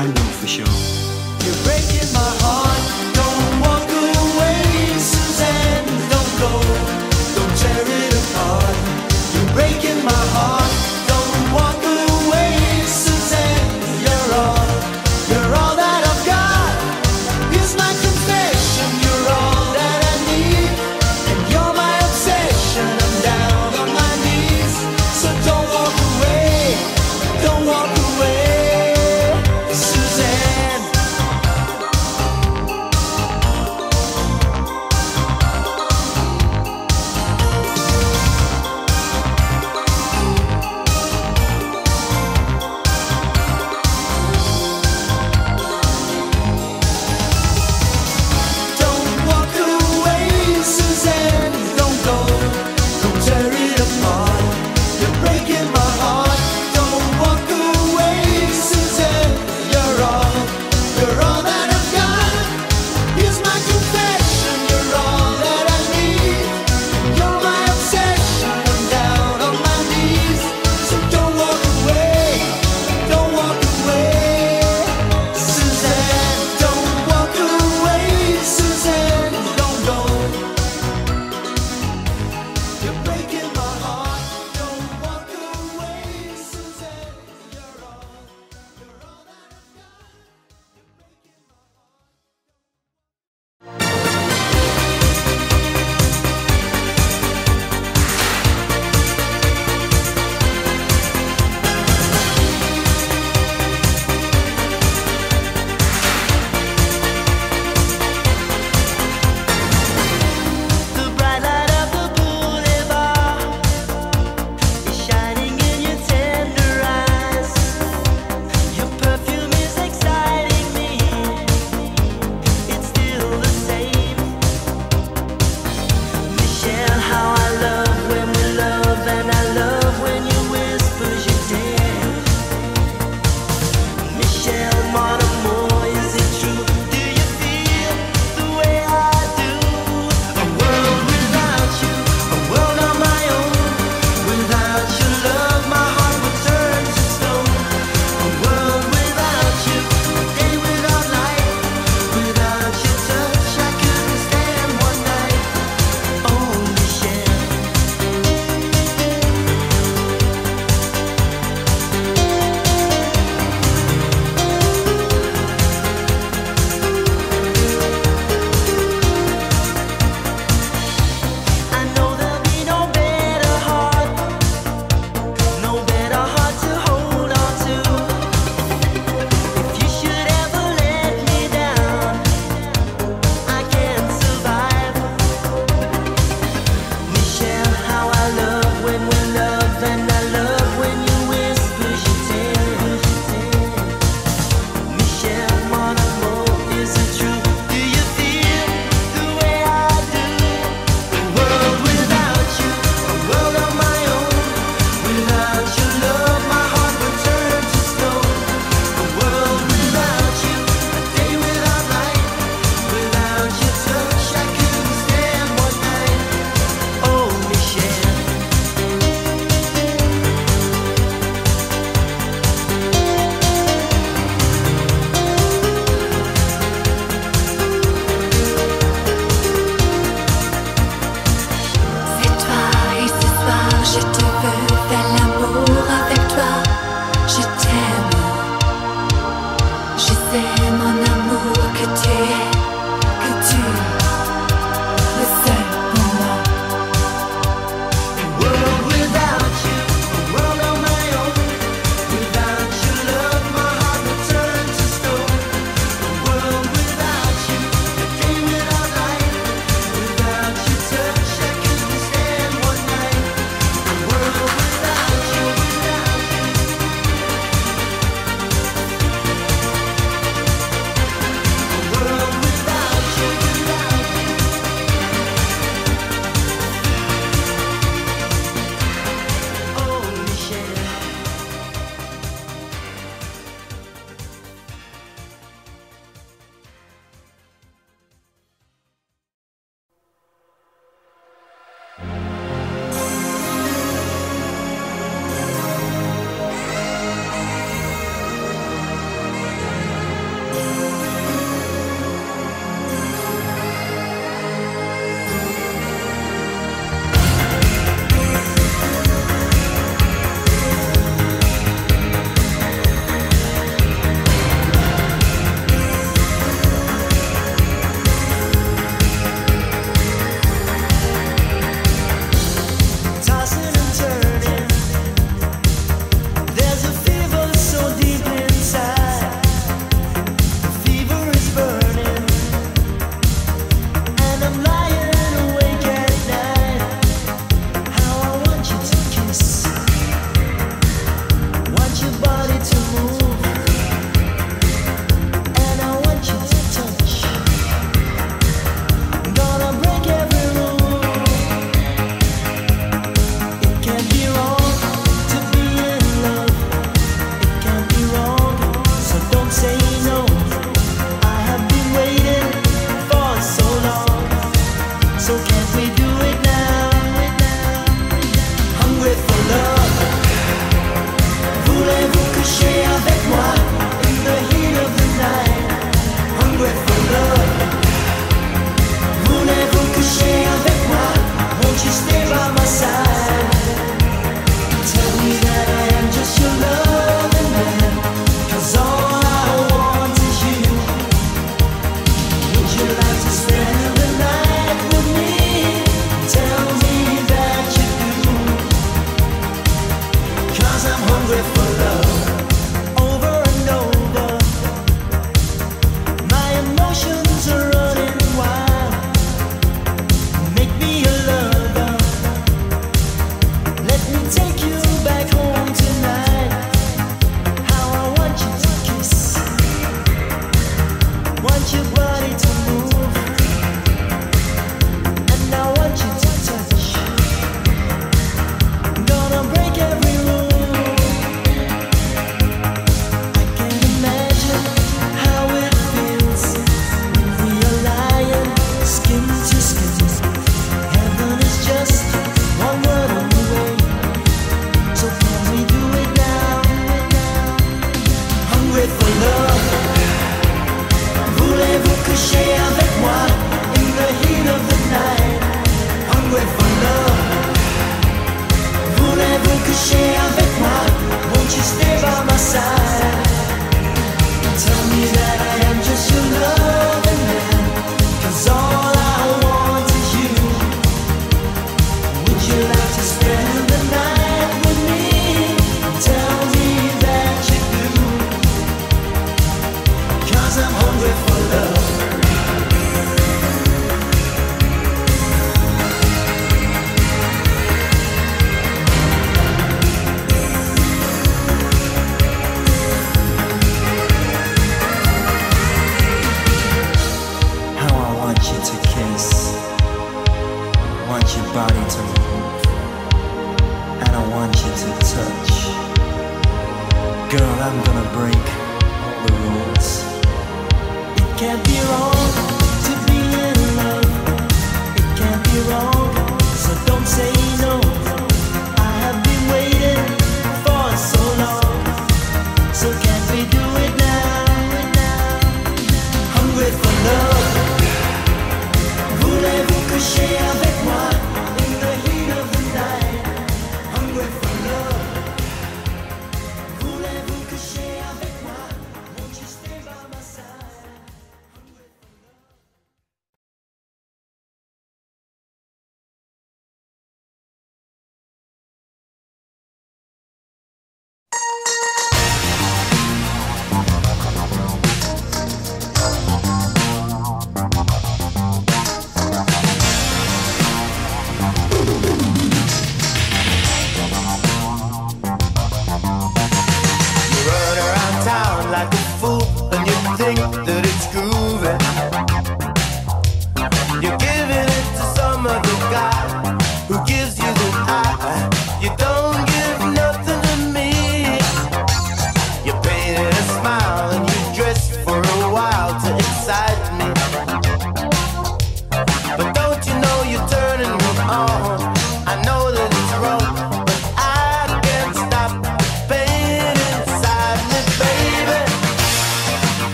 I know for sure.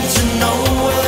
to nowhere.